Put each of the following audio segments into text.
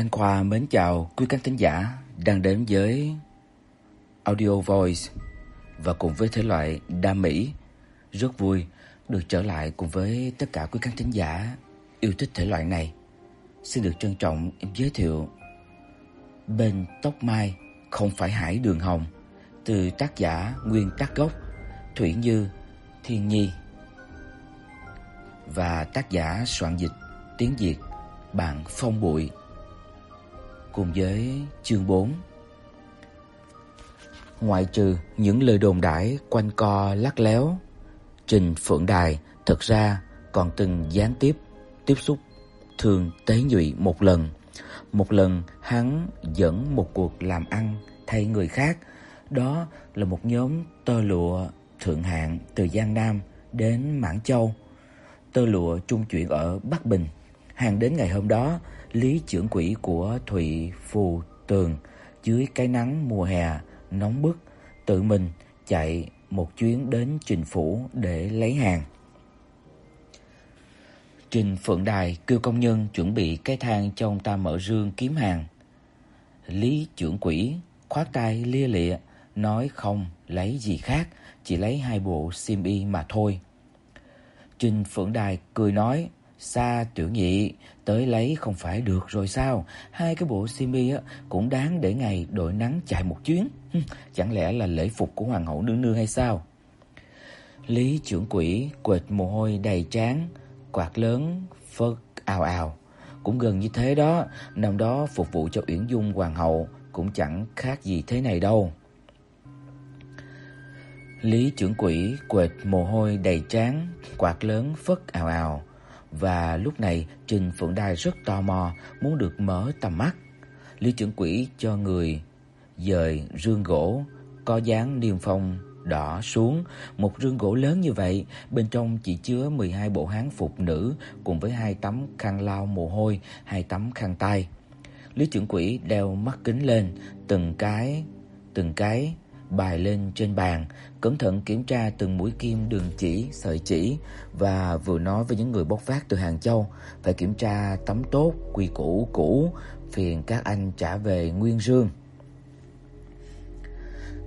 Anh Khoa mến chào quý khán thính giả đang đến với Audio Voice và cùng với thể loại đam mỹ. Rất vui được trở lại cùng với tất cả quý khán thính giả yêu thích thể loại này. Xin được trân trọng giới thiệu Bên tóc mai không phải hải đường hồng từ tác giả nguyên tác gốc, Thủy Như, Thiên Nhi và tác giả soạn dịch, tiếng Việt, Bạn Phong Bụi cùng với chương 4. Ngoại trừ những lời đồn đãi quanh co lắc léo, Trình Phượng Đài thực ra còn từng gián tiếp tiếp xúc thường tế nhụy một lần. Một lần hắn dẫn một cuộc làm ăn thay người khác, đó là một nhóm tơ lụa thượng hạng từ Giang Nam đến Mãn Châu. Tơ lụa trung chuyển ở Bắc Bình. Hàng đến ngày hôm đó, lý trưởng quỹ của Thụy Phù Tường dưới cái nắng mùa hè nóng bức tự mình chạy một chuyến đến Trình phủ để lấy hàng. Trình Phượng Đài kêu công nhân chuẩn bị cái thang cho ông ta mở rương kiếm hàng. Lý trưởng quỹ khoát tay lia lịa nói không lấy gì khác, chỉ lấy hai bộ xiêm y mà thôi. Trình Phượng Đài cười nói: Sa Tiểu Nhị tới lấy không phải được rồi sao? Hai cái bộ simi á cũng đáng để ngày đội nắng chạy một chuyến. Chẳng lẽ là lễ phục của hoàng hậu nương nương hay sao? Lý trưởng quỷ quệt mồ hôi đầy trán, quạt lớn phất ào ào. Cũng gần như thế đó, năm đó phục vụ cho Uyển Dung hoàng hậu cũng chẳng khác gì thế này đâu. Lý trưởng quỷ quệt mồ hôi đầy trán, quạt lớn phất ào ào. Và lúc này Trình Phượng Đài rất tò mò, muốn được mở tầm mắt. Lý trưởng quỹ cho người dời rương gỗ có dáng niêm phong đỏ xuống, một rương gỗ lớn như vậy, bên trong chỉ chứa 12 bộ hán phục nữ cùng với hai tấm khăn lau mồ hôi, hai tấm khăn tay. Lý trưởng quỹ đeo mắt kính lên, từng cái từng cái bài lên trên bàn, cẩn thận kiểm tra từng mũi kim đường chỉ, sợi chỉ và vừa nói với những người bốc vác từ Hàng Châu phải kiểm tra tấm tốt, quy củ cũ, phiền các anh trả về nguyên dương.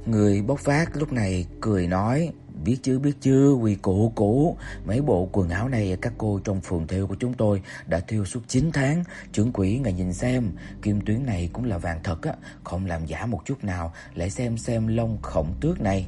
Người bốc vác lúc này cười nói: Biết chứ biết chứ, quy củ cũ, mấy bộ quần áo này các cô trong phường thêu của chúng tôi đã thêu suốt 9 tháng, trưởng quỹ ngài nhìn xem, kim tuyến này cũng là vàng thật á, không làm giả một chút nào, lại xem xem lông khổng tước này.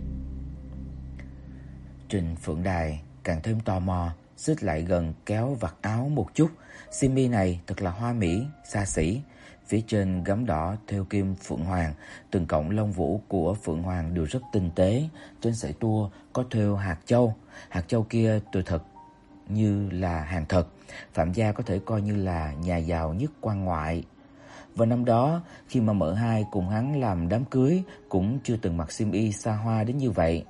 Trình Phượng Đài càng thêm tò mò, xích lại gần kéo vạt áo một chút, simi này thật là hoa mỹ, xa xỉ. Phía trên gấm đỏ thêu kim phượng hoàng, từng cọng lông vũ của phượng hoàng đều rất tinh tế, trên sợi tua có thêu hạt châu. Hạt châu kia tuyệt thật như là hàng thật, Phạm gia có thể coi như là nhà giàu nhất quan ngoại. Và năm đó, khi mà mợ hai cùng hắn làm đám cưới cũng chưa từng mặc xiêm y xa hoa đến như vậy.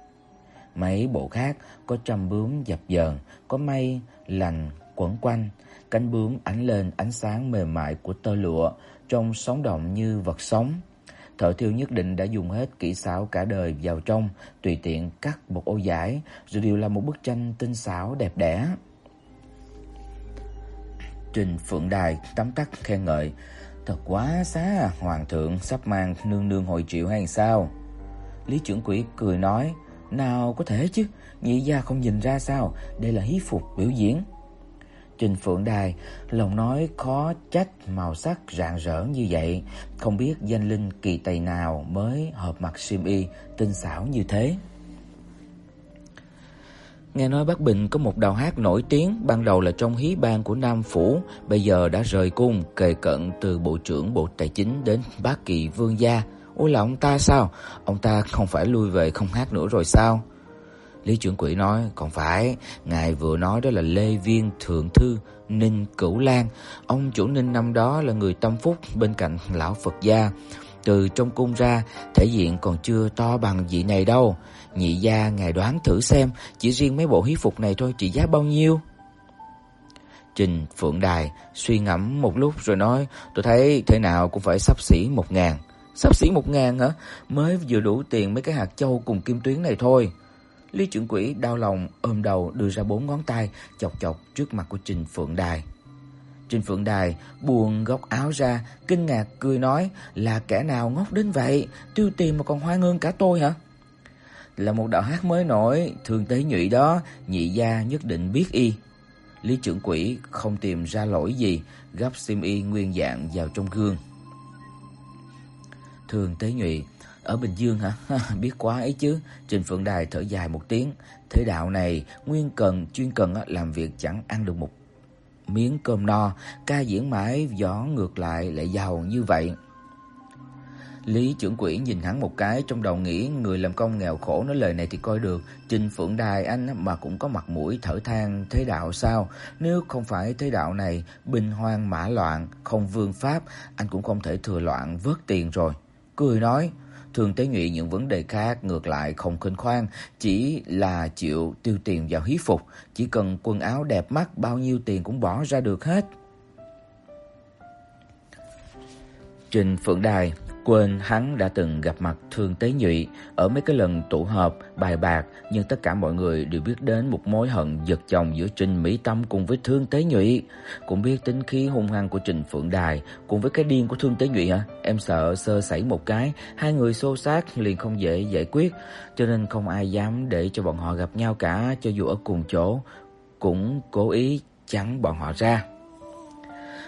Mấy bộ khác có trăm bướm dập dờn, có mây lành quấn quanh, cánh bướm ánh lên ánh sáng mềm mại của tơ lụa, trông sống động như vật sống. Thợ thiêu nhất định đã dùng hết kỹ xảo cả đời vào trong, tùy tiện cắt một ô giải, rồi đều là một bức tranh tinh xảo đẹp đẽ. Trình Phượng Đài tấm tắc khen ngợi, thật quá xá, hoàng thượng sắp mang nương nương hội triệu hay sao? Lý trưởng quỹ cười nói, nào có thể chứ, nhị gia không nhìn ra sao, đây là hí phục biểu diễn. Trình Phượng Đài lòng nói khó trách màu sắc rạng rỡ như vậy, không biết danh linh kỳ tài nào mới hợp mặt xiêm y tinh xảo như thế. Nghe nói Bắc Bình có một đạo hát nổi tiếng, ban đầu là trong hí ban của Nam phủ, bây giờ đã rời cung, kề cận từ bộ trưởng Bộ Tài chính đến Bác Kỳ Vương gia. Ôi là ông ta sao? Ông ta không phải lui về không hát nữa rồi sao? Lý trưởng quỹ nói, còn phải, ngài vừa nói đó là Lê Viên thượng thư Ninh Cửu Lan, ông chủ Ninh năm đó là người tâm phúc bên cạnh lão Phật gia. Từ trong cung ra, thể diện còn chưa to bằng vị này đâu. Nhị gia ngài đoán thử xem, chỉ riêng mấy bộ hí phục này thôi trị giá bao nhiêu? Trình Phượng Đài suy ngẫm một lúc rồi nói, tôi thấy thế nào cũng phải sắp xỉ một ngàn. Sắp xỉ một ngàn hả? Mới vừa đủ tiền mấy cái hạt châu cùng kim tuyến này thôi. Lý trưởng quỹ đau lòng ôm đầu đưa ra bốn ngón tay chọc chọc trước mặt của Trình Phượng Đài. Trình Phượng Đài buông góc áo ra, kinh ngạc cười nói, là kẻ nào ngốc đến vậy, tiêu tiền mà còn hoa ngương cả tôi hả? Là một đạo hát mới nổi, thường tế nhụy đó, nhị gia nhất định biết y. Lý trưởng quỷ không tìm ra lỗi gì, gấp sim y nguyên dạng vào trong gương. Thường tế nhụy, ở Bình Dương hả? biết quá ấy chứ. Trình Phượng Đài thở dài một tiếng, thế đạo này nguyên cần chuyên cần làm việc chẳng ăn được một miếng cơm no, ca diễn mãi gió ngược lại lại giàu như vậy. Lý trưởng quỹ nhìn hắn một cái trong đầu nghĩ người làm công nghèo khổ nói lời này thì coi được, Trình Phượng Đài anh mà cũng có mặt mũi thở than thế đạo sao? Nếu không phải thế đạo này bình hoang mã loạn, không vương pháp, anh cũng không thể thừa loạn vớt tiền rồi. Cười nói, Thường Tế Nhụy những vấn đề khác ngược lại không khinh khoan, chỉ là chịu tiêu tiền vào hí phục, chỉ cần quần áo đẹp mắt bao nhiêu tiền cũng bỏ ra được hết. Trình Phượng Đài quên hắn đã từng gặp mặt Thương Tế Nhụy ở mấy cái lần tụ họp bài bạc, nhưng tất cả mọi người đều biết đến một mối hận giật chồng giữa Trình Mỹ Tâm cùng với Thương Tế Nhụy, cũng biết tính khí hung hăng của Trình Phượng Đài cùng với cái điên của Thương Tế Nhụy hả? Em sợ sơ sẩy một cái, hai người xô xát liền không dễ giải quyết, cho nên không ai dám để cho bọn họ gặp nhau cả cho dù ở cùng chỗ, cũng cố ý chắn bọn họ ra.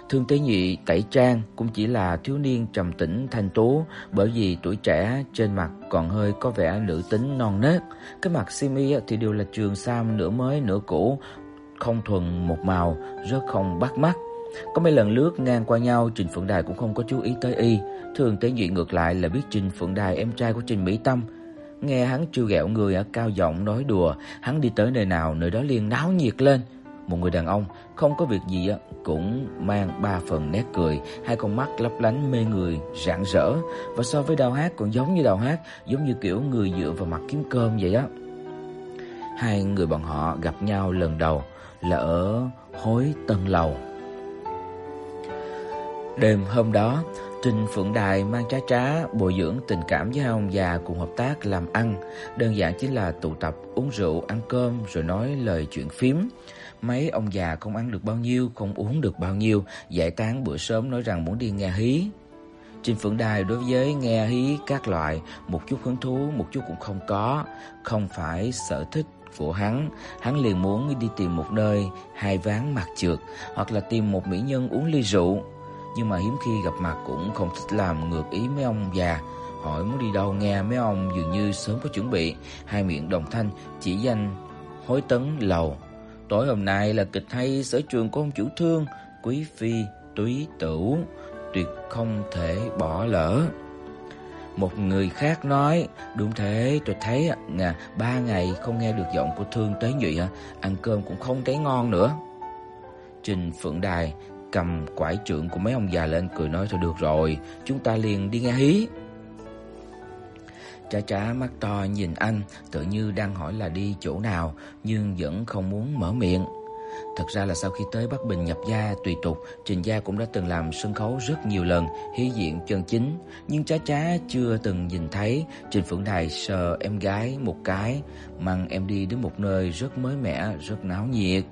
Thương Tế Nhị tẩy trang cũng chỉ là thiếu niên trầm tĩnh thanh tú, bởi vì tuổi trẻ trên mặt còn hơi có vẻ nữ tính non nớt. Cái mặt Simi thì đều là trường sam nửa mới nửa cũ, không thuần một màu, rất không bắt mắt. Có mấy lần lướt ngang qua nhau, Trình Phượng Đài cũng không có chú ý tới y. Thường Tế Nhị ngược lại là biết Trình Phượng Đài em trai của Trình Mỹ Tâm. Nghe hắn trêu ghẹo người ở cao giọng nói đùa, hắn đi tới nơi nào nơi đó liền náo nhiệt lên một người đàn ông không có việc gì á cũng mang ba phần nét cười, hai con mắt lấp lánh mê người, rạng rỡ và so với Đào Hát còn giống như Đào Hát, giống như kiểu người dựa vào mặt kiếm cơm vậy á. Hai người bọn họ gặp nhau lần đầu là ở Hối Tân Lầu. Đêm hôm đó, Trình Phượng Đài mang trá trá bồi dưỡng tình cảm với hai ông già cùng hợp tác làm ăn, đơn giản chính là tụ tập uống rượu, ăn cơm rồi nói lời chuyện phím. Mấy ông già không ăn được bao nhiêu, không uống được bao nhiêu, giải tán bữa sớm nói rằng muốn đi nghe hí. Trình Phượng Đài đối với nghe hí các loại một chút hứng thú, một chút cũng không có, không phải sở thích của hắn, hắn liền muốn đi tìm một nơi hai ván mặt trượt hoặc là tìm một mỹ nhân uống ly rượu, nhưng mà hiếm khi gặp mặt cũng không thích làm ngược ý mấy ông già. Hỏi muốn đi đâu nghe mấy ông dường như sớm có chuẩn bị, hai miệng đồng thanh chỉ danh hối tấn lầu. Tối hôm nay là kịch hay sở trường của ông chủ thương, quý phi, túy tửu, tuyệt không thể bỏ lỡ. Một người khác nói, đúng thế, tôi thấy à, ba ngày không nghe được giọng của thương tế nhụy, ăn cơm cũng không thấy ngon nữa. Trình Phượng Đài cầm quải trượng của mấy ông già lên cười nói thôi được rồi, chúng ta liền đi nghe hí. Trá trá mắt to nhìn anh, tự như đang hỏi là đi chỗ nào, nhưng vẫn không muốn mở miệng. Thật ra là sau khi tới Bắc Bình nhập gia tùy tục, Trình Gia cũng đã từng làm sân khấu rất nhiều lần, hí diện chân chính, nhưng Trá Trá chưa từng nhìn thấy. Trình Phượng Đài sờ em gái một cái, mang em đi đến một nơi rất mới mẻ, rất náo nhiệt.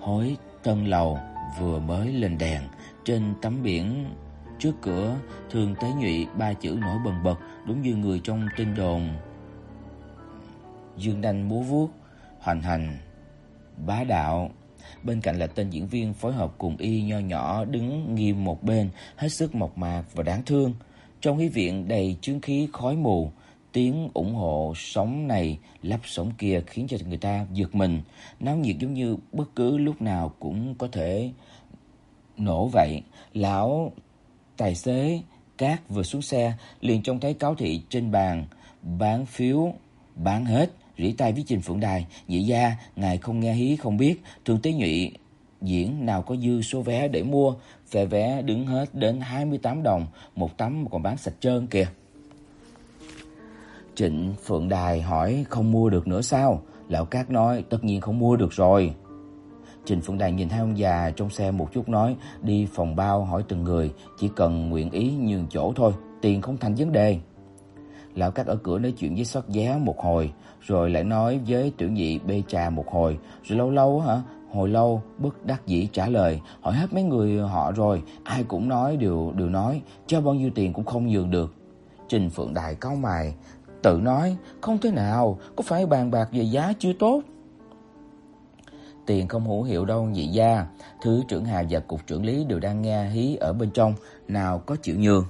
Hối Tân lầu vừa mới lên đèn, trên tấm biển Trước cửa thường tế nhụy ba chữ nổi bần bật, đúng như người trong tin đồn. Dương đanh múa vuốt, hoành hành, bá đạo. Bên cạnh là tên diễn viên phối hợp cùng y nho nhỏ đứng nghiêm một bên, hết sức mộc mạc và đáng thương. Trong hí viện đầy chướng khí khói mù, tiếng ủng hộ sóng này lắp sóng kia khiến cho người ta giật mình, náo nhiệt giống như bất cứ lúc nào cũng có thể nổ vậy. Lão Tài xế Cát vừa xuống xe, liền trông thấy cáo thị trên bàn bán phiếu bán hết, rỉ tay với Trình Phượng Đài, "Nhị gia, ngài không nghe hí không biết, thường tế nhụy diễn nào có dư số vé để mua, vé vé đứng hết đến 28 đồng, một tấm còn bán sạch trơn kìa." Trịnh Phượng Đài hỏi không mua được nữa sao? Lão Cát nói tất nhiên không mua được rồi. trịnh Phượng Đài nhìn hai ông già trong xe một chút nói, đi phòng bao hỏi từng người, chỉ cần nguyện ý nhường chỗ thôi, tiền không thành vấn đề. Lão Cát ở cửa nói chuyện với sót giá một hồi, rồi lại nói với tiểu nhị bê trà một hồi, rồi lâu lâu hả, hồi lâu bất đắc dĩ trả lời, hỏi hết mấy người họ rồi, ai cũng nói đều đều nói, cho bao nhiêu tiền cũng không nhường được. Trình Phượng Đài cau mày, tự nói, không thế nào, có phải bàn bạc về giá chưa tốt. Tiền không hữu hiệu đâu nhị gia, thứ trưởng Hà và cục trưởng Lý đều đang nghe hí ở bên trong, nào có chịu nhường.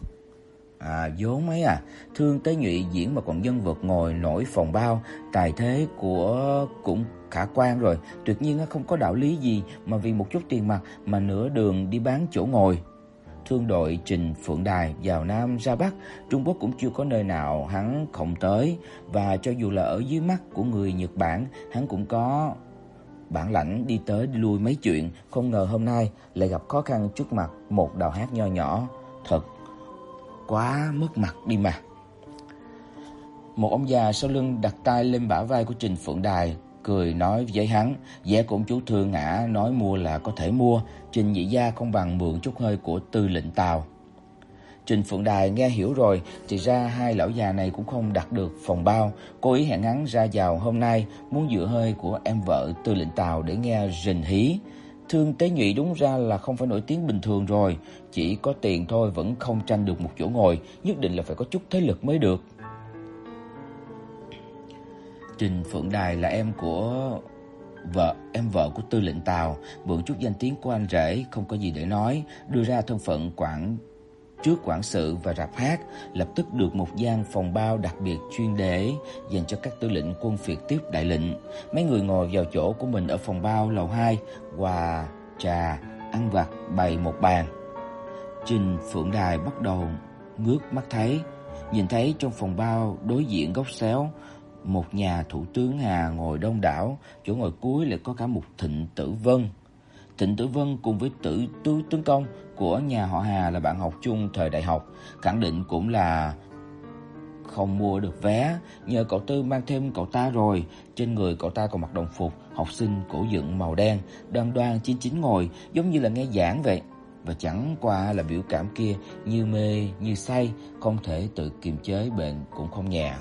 À vốn mấy à, thương tế nhụy diễn mà còn nhân vật ngồi nổi phòng bao, tài thế của cũng khả quan rồi, tuyệt nhiên không có đạo lý gì mà vì một chút tiền mặt mà nửa đường đi bán chỗ ngồi. Thương đội Trình Phượng Đài vào Nam ra Bắc, Trung Quốc cũng chưa có nơi nào hắn không tới. Và cho dù là ở dưới mắt của người Nhật Bản, hắn cũng có bản lãnh đi tới đi lui mấy chuyện, không ngờ hôm nay lại gặp khó khăn trước mặt một đào hát nho nhỏ, thật quá mất mặt đi mà. Một ông già sau lưng đặt tay lên bả vai của Trình Phượng Đài, cười nói với hắn, vẻ cũng chú thương ngã nói mua là có thể mua, Trình Nhị gia không bằng mượn chút hơi của Tư lệnh Tào. Trình Phượng Đài nghe hiểu rồi, thì ra hai lão già này cũng không đặt được phòng bao, cố ý hẹn hắn ra vào hôm nay muốn dựa hơi của em vợ Tư lệnh Tào để nghe rình hí. Thương Tế Nhụy đúng ra là không phải nổi tiếng bình thường rồi, chỉ có tiền thôi vẫn không tranh được một chỗ ngồi, nhất định là phải có chút thế lực mới được. Trình Phượng Đài là em của vợ, em vợ của Tư lệnh Tào, mượn chút danh tiếng của anh rể, không có gì để nói, đưa ra thân phận quản trước quản sự và rạp hát, lập tức được một gian phòng bao đặc biệt chuyên để dành cho các tư lệnh quân phiệt tiếp đại lệnh. Mấy người ngồi vào chỗ của mình ở phòng bao lầu 2, quà, trà, ăn vặt bày một bàn. Trình Phượng Đài bắt đầu ngước mắt thấy, nhìn thấy trong phòng bao đối diện góc xéo một nhà thủ tướng Hà ngồi đông đảo, chỗ ngồi cuối lại có cả một Thịnh Tử Vân. Thịnh Tử Vân cùng với Tử Tú Tướng Công của nhà họ Hà là bạn học chung thời đại học, khẳng định cũng là không mua được vé, nhờ cậu Tư mang thêm cậu ta rồi, trên người cậu ta còn mặc đồng phục học sinh cổ dựng màu đen, đoan đoan chín chín ngồi, giống như là nghe giảng vậy. Và chẳng qua là biểu cảm kia như mê như say, không thể tự kiềm chế bệnh cũng không nhẹ.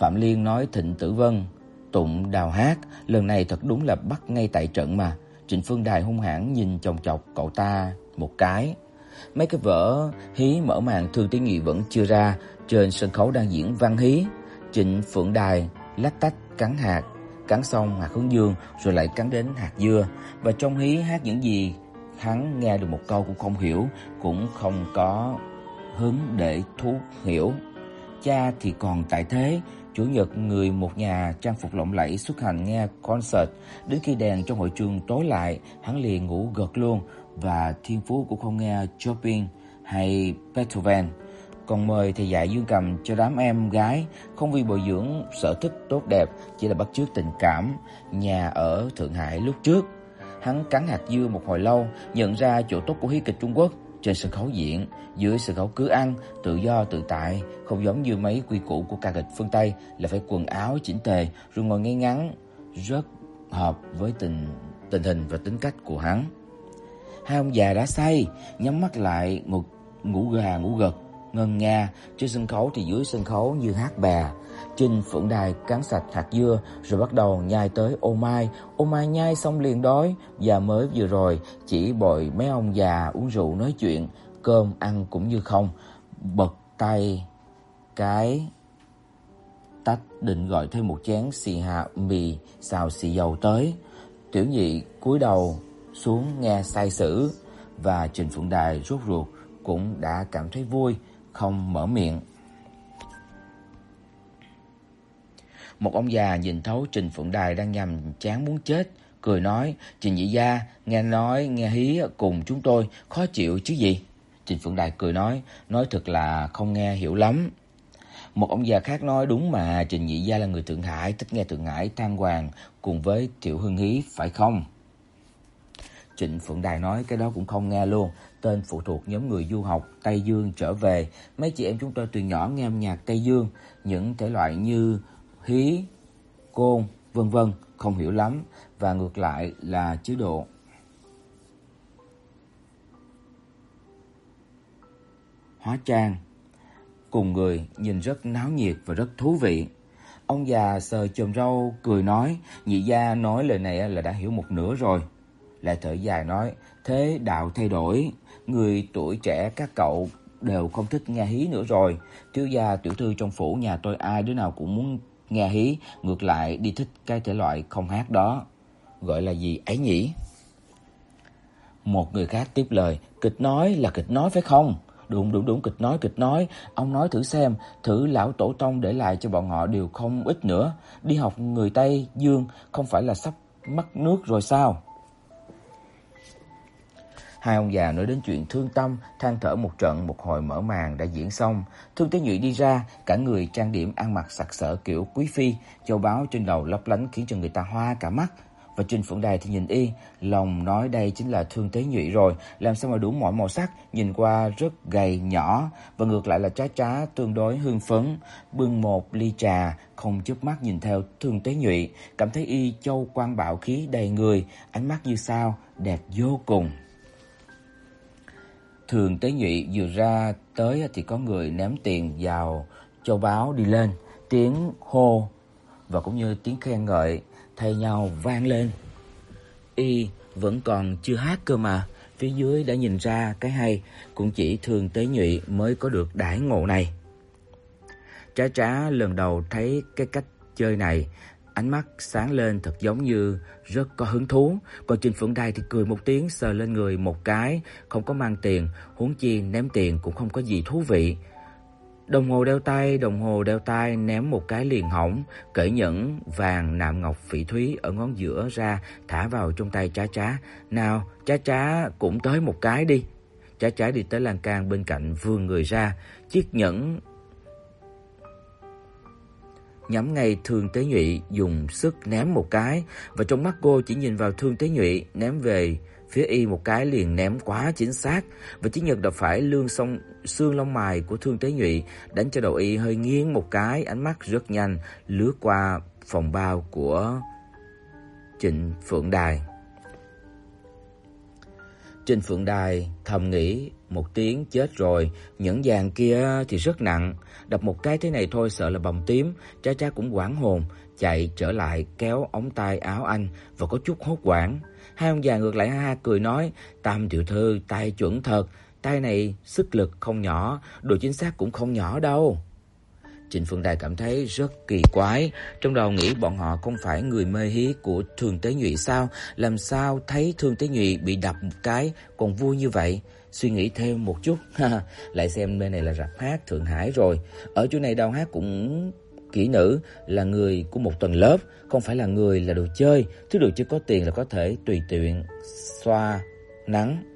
Phạm Liên nói Thịnh Tử Vân tụng đào hát, lần này thật đúng là bắt ngay tại trận mà. Trịnh Phương Đài hung hãn nhìn chòng chọc cậu ta một cái. Mấy cái vở hí mở màn Thương Tí Nghị vẫn chưa ra, trên sân khấu đang diễn văn hí. Trịnh Phượng Đài lách tách cắn hạt, cắn xong hạt hướng dương rồi lại cắn đến hạt dưa. Và trong hí hát những gì hắn nghe được một câu cũng không hiểu, cũng không có hứng để thú hiểu. Cha thì còn tại thế, Chủ nhật người một nhà trang phục lộng lẫy xuất hành nghe concert, đến khi đèn trong hội trường tối lại, hắn liền ngủ gật luôn. Và Thiên Phú cũng không nghe Chopin hay Beethoven. Còn mời thầy dạy dương cầm cho đám em gái, không vì bồi dưỡng sở thích tốt đẹp, chỉ là bắt chước tình cảm. Nhà ở Thượng Hải lúc trước. Hắn cắn hạt dưa một hồi lâu, nhận ra chỗ tốt của hí kịch Trung Quốc trên sân khấu diễn, dưới sân khấu cứ ăn, tự do tự tại, không giống như mấy quy củ của ca kịch phương Tây là phải quần áo chỉnh tề rồi ngồi ngay ngắn, rất hợp với tình tình hình và tính cách của hắn. Hai ông già đã say, nhắm mắt lại ngủ ngủ gà ngủ gật, ngân nga, trên sân khấu thì dưới sân khấu như hát bè. Trình Phượng Đài cắn sạch hạt dưa rồi bắt đầu nhai tới ô mai, ô mai nhai xong liền đói và mới vừa rồi chỉ bồi mấy ông già uống rượu nói chuyện, cơm ăn cũng như không, bật tay cái tách định gọi thêm một chén xì hạ mì xào xì dầu tới. Tiểu nhị cúi đầu xuống nghe sai sử và Trình Phượng Đài rốt ruột cũng đã cảm thấy vui, không mở miệng. Một ông già nhìn thấu Trình Phượng Đài đang nhằm chán muốn chết, cười nói: "Trình Nhị gia, nghe nói nghe hí cùng chúng tôi, khó chịu chứ gì?" Trình Phượng Đài cười nói: "Nói thật là không nghe hiểu lắm." Một ông già khác nói: "Đúng mà, Trình Nhị gia là người Thượng Hải, thích nghe Thượng Hải than hoàng cùng với Tiểu Hưng Hí phải không?" Trịnh Phượng Đài nói cái đó cũng không nghe luôn, tên phụ thuộc nhóm người du học Tây Dương trở về, mấy chị em chúng tôi từ nhỏ nghe âm nhạc Tây Dương, những thể loại như khí côn, vân vân, không hiểu lắm và ngược lại là chế độ hóa trang. cùng người nhìn rất náo nhiệt và rất thú vị. Ông già sờ chòm râu cười nói, nhị gia nói lời này là đã hiểu một nửa rồi. Lại thở dài nói, thế đạo thay đổi, người tuổi trẻ các cậu đều không thích nghe hí nữa rồi. Thiếu gia tiểu thư trong phủ nhà tôi ai đứa nào cũng muốn nghe hí, ngược lại đi thích cái thể loại không hát đó. Gọi là gì ấy nhỉ? Một người khác tiếp lời, kịch nói là kịch nói phải không? Đúng đúng đúng kịch nói kịch nói, ông nói thử xem, thử lão tổ tông để lại cho bọn họ đều không ít nữa, đi học người Tây Dương không phải là sắp mất nước rồi sao? Hai ông già nói đến chuyện thương tâm, than thở một trận, một hồi mở màn đã diễn xong. Thương Tế Nhụy đi ra, cả người trang điểm ăn mặc sặc sỡ kiểu quý phi, châu báu trên đầu lấp lánh khiến cho người ta hoa cả mắt. Và Trình Phượng Đài thì nhìn y, lòng nói đây chính là Thương Tế Nhụy rồi, làm sao mà đủ mọi màu sắc, nhìn qua rất gầy nhỏ và ngược lại là trá trá tương đối hưng phấn, bưng một ly trà, không chớp mắt nhìn theo Thương Tế Nhụy, cảm thấy y châu quang bạo khí đầy người, ánh mắt như sao, đẹp vô cùng. Thường Tế Nhụy vừa ra tới thì có người ném tiền vào châu báo đi lên, tiếng hô và cũng như tiếng khen ngợi thay nhau vang lên. Y vẫn còn chưa hát cơ mà, phía dưới đã nhìn ra cái hay, cũng chỉ Thường Tế Nhụy mới có được đãi ngộ này. Trá trá lần đầu thấy cái cách chơi này, ánh mắt sáng lên thật giống như rất có hứng thú, còn Trình Phượng Đài thì cười một tiếng sờ lên người một cái, không có mang tiền, huống chi ném tiền cũng không có gì thú vị. Đồng hồ đeo tay, đồng hồ đeo tay ném một cái liền hỏng, cởi nhẫn vàng nạm ngọc phỉ thúy ở ngón giữa ra, thả vào trong tay Trá Trá. "Nào, Trá Trá cũng tới một cái đi." Trá Trá đi tới lan can bên cạnh vươn người ra, chiếc nhẫn nhắm ngay Thương Tế Nhụy dùng sức ném một cái và trong mắt cô chỉ nhìn vào Thương Tế Nhụy ném về phía y một cái liền ném quá chính xác và chiếc nhật đập phải lương song xương lông mày của Thương Tế Nhụy, đánh cho đầu y hơi nghiêng một cái, ánh mắt rất nhanh lướt qua phòng bao của Trịnh Phượng Đài trên Phượng Đài thầm nghĩ một tiếng chết rồi, những vàng kia thì rất nặng, đập một cái thế này thôi sợ là bầm tím, cha cha cũng hoảng hồn, chạy trở lại kéo ống tay áo anh và có chút hốt hoảng. Hai ông già ngược lại ha ha cười nói, "Tam tiểu thư tay chuẩn thật, tay này sức lực không nhỏ, độ chính xác cũng không nhỏ đâu." Trịnh Phương Đài cảm thấy rất kỳ quái, trong đầu nghĩ bọn họ không phải người mê hí của Thường Tế Nhụy sao, làm sao thấy Thường Tế Nhụy bị đập một cái còn vui như vậy? Suy nghĩ thêm một chút, lại xem bên này là rạp hát Thượng Hải rồi. Ở chỗ này đâu hát cũng kỹ nữ là người của một tầng lớp, không phải là người là đồ chơi, thứ đồ chơi có tiền là có thể tùy tiện xoa nắng.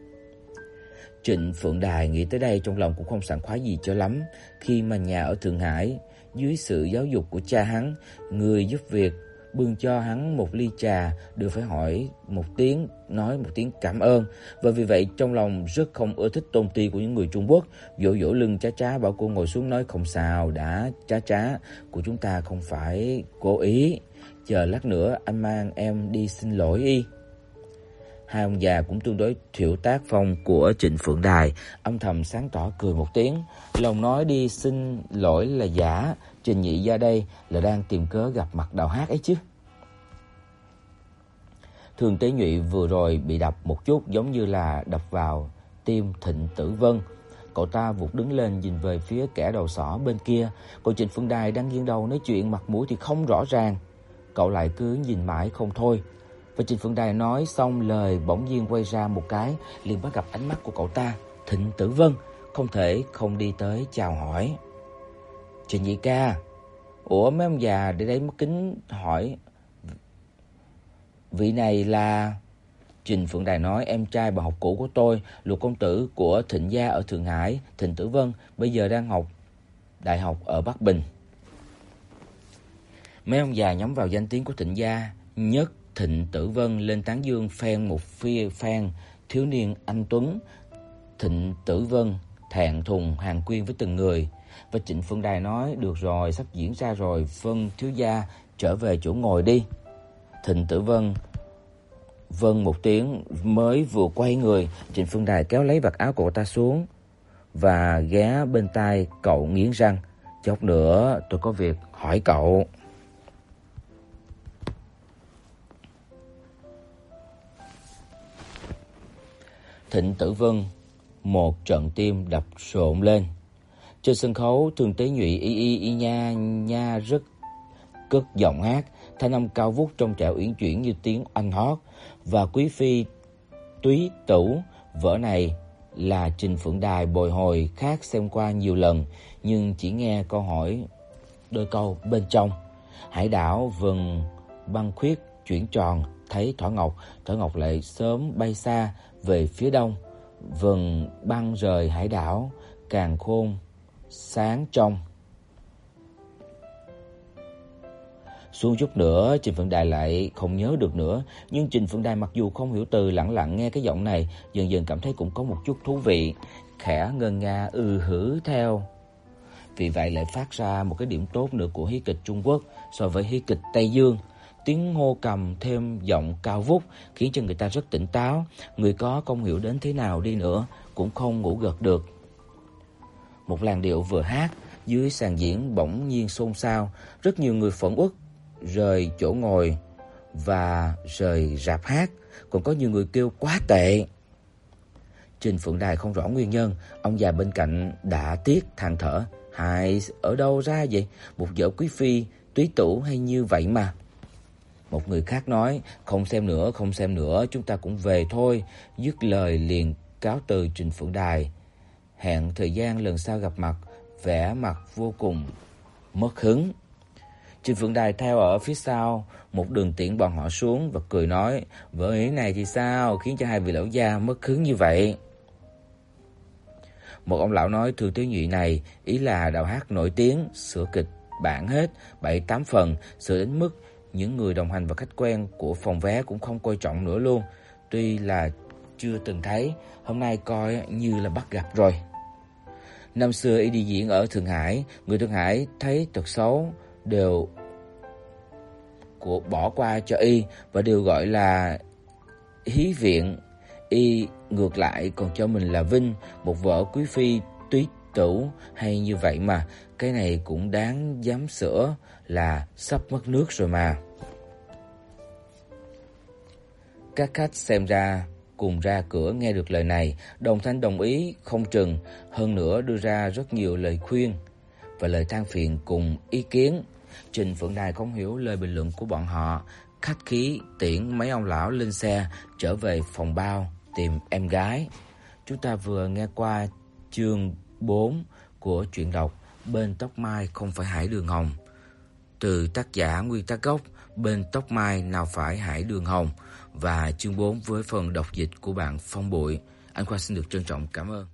Trịnh Phượng Đài nghĩ tới đây trong lòng cũng không sảng khoái gì cho lắm, khi mà nhà ở Thượng Hải, dưới sự giáo dục của cha hắn, người giúp việc bưng cho hắn một ly trà đều phải hỏi một tiếng, nói một tiếng cảm ơn. Và vì vậy trong lòng rất không ưa thích tôn ti của những người Trung Quốc, vỗ vỗ lưng cha cha bảo cô ngồi xuống nói không sao, đã cha cha của chúng ta không phải cố ý. Chờ lát nữa anh mang em đi xin lỗi y. Hai ông già cũng tương đối thiểu tác phong của Trịnh Phượng Đài, âm thầm sáng tỏ cười một tiếng, lòng nói đi xin lỗi là giả, Trình Nhị ra đây là đang tìm cớ gặp mặt đào hát ấy chứ. Thường Tế Nhụy vừa rồi bị đập một chút giống như là đập vào tim Thịnh Tử Vân. Cậu ta vụt đứng lên nhìn về phía kẻ đầu sỏ bên kia, cô Trịnh Phương Đài đang nghiêng đầu nói chuyện mặt mũi thì không rõ ràng. Cậu lại cứ nhìn mãi không thôi. Và Trình phượng Đài nói xong lời bỗng nhiên quay ra một cái, liền bắt gặp ánh mắt của cậu ta, Thịnh Tử Vân, không thể không đi tới chào hỏi. Trình Nhị ca, ủa mấy ông già để đấy mất kính hỏi vị này là Trình Phượng Đài nói em trai bà học cũ của tôi, Lục công tử của Thịnh gia ở Thượng Hải, Thịnh Tử Vân, bây giờ đang học đại học ở Bắc Bình. Mấy ông già nhắm vào danh tiếng của Thịnh gia, nhất Thịnh Tử Vân lên tán dương phen một phi phen thiếu niên anh tuấn. Thịnh Tử Vân thẹn thùng hàng quyên với từng người. Và Trịnh Phương Đài nói, được rồi, sắp diễn ra rồi, Vân thiếu gia trở về chỗ ngồi đi. Thịnh Tử Vân vâng một tiếng mới vừa quay người, Trịnh Phương Đài kéo lấy vạt áo của ta xuống. và ghé bên tai cậu nghiến răng, "Chốc nữa tôi có việc hỏi cậu." Thịnh Tử Vân, một trận tim đập rộn lên. Trên sân khấu, Thường Tế Nhụy y y y nha nha rất cất giọng hát, thanh âm cao vút trong trẻo uyển chuyển như tiếng anh hót và quý phi Túy Tửu vở này là Trình Phượng Đài bồi hồi khác xem qua nhiều lần, nhưng chỉ nghe câu hỏi đôi câu bên trong. Hải đảo vừng băng khuyết chuyển tròn, thấy Thỏ Ngọc, Thỏ Ngọc lại sớm bay xa về phía đông. vầng băng rời hải đảo, càng khôn sáng trong. Xuống chút nữa, Trình Phượng Đài lại không nhớ được nữa, nhưng Trình Phượng Đài mặc dù không hiểu từ lặng lặng nghe cái giọng này, dần dần cảm thấy cũng có một chút thú vị, khẽ ngân nga ừ hử theo. Vì vậy lại phát ra một cái điểm tốt nữa của hí kịch Trung Quốc so với hí kịch Tây Dương. Tiếng hô cầm thêm giọng cao vút khiến cho người ta rất tỉnh táo, người có công hiểu đến thế nào đi nữa cũng không ngủ gật được. Một làn điệu vừa hát, dưới sàn diễn bỗng nhiên xôn xao, rất nhiều người phẫn uất rời chỗ ngồi và rời rạp hát, còn có nhiều người kêu quá tệ. Trình Phượng Đài không rõ nguyên nhân, ông già bên cạnh đã tiếc than thở, hại ở đâu ra vậy? Một vở quý phi túy tủ hay như vậy mà. Một người khác nói, không xem nữa, không xem nữa, chúng ta cũng về thôi, dứt lời liền cáo từ Trình Phượng Đài. Hẹn thời gian lần sau gặp mặt, vẻ mặt vô cùng mất hứng. Trình Phượng Đài theo ở phía sau, một đường tiễn bọn họ xuống và cười nói, vở ý này thì sao, khiến cho hai vị lão gia mất hứng như vậy. Một ông lão nói thư tiếu Nhụy này ý là đạo hát nổi tiếng, sửa kịch bản hết 7 8 phần, sửa đến mức những người đồng hành và khách quen của phòng vé cũng không coi trọng nữa luôn. Tuy là chưa từng thấy, hôm nay coi như là bắt gặp rồi. Năm xưa y đi diễn ở Thượng Hải, người Thượng Hải thấy tật xấu đều của bỏ qua cho y và đều gọi là hí viện. Y ngược lại còn cho mình là vinh, một vợ quý phi túy tửu hay như vậy mà, cái này cũng đáng dám sửa là sắp mất nước rồi mà. Các khách xem ra cùng ra cửa nghe được lời này, đồng thanh đồng ý không chừng, hơn nữa đưa ra rất nhiều lời khuyên và lời than phiền cùng ý kiến. Trình Phượng Đài không hiểu lời bình luận của bọn họ, khách khí tiễn mấy ông lão lên xe trở về phòng bao tìm em gái. Chúng ta vừa nghe qua chương 4 của truyện đọc Bên tóc mai không phải hải đường hồng. Từ tác giả nguyên tác gốc, Bên tóc mai nào phải hải đường hồng và chương 4 với phần đọc dịch của bạn Phong Bụi. Anh Khoa xin được trân trọng cảm ơn.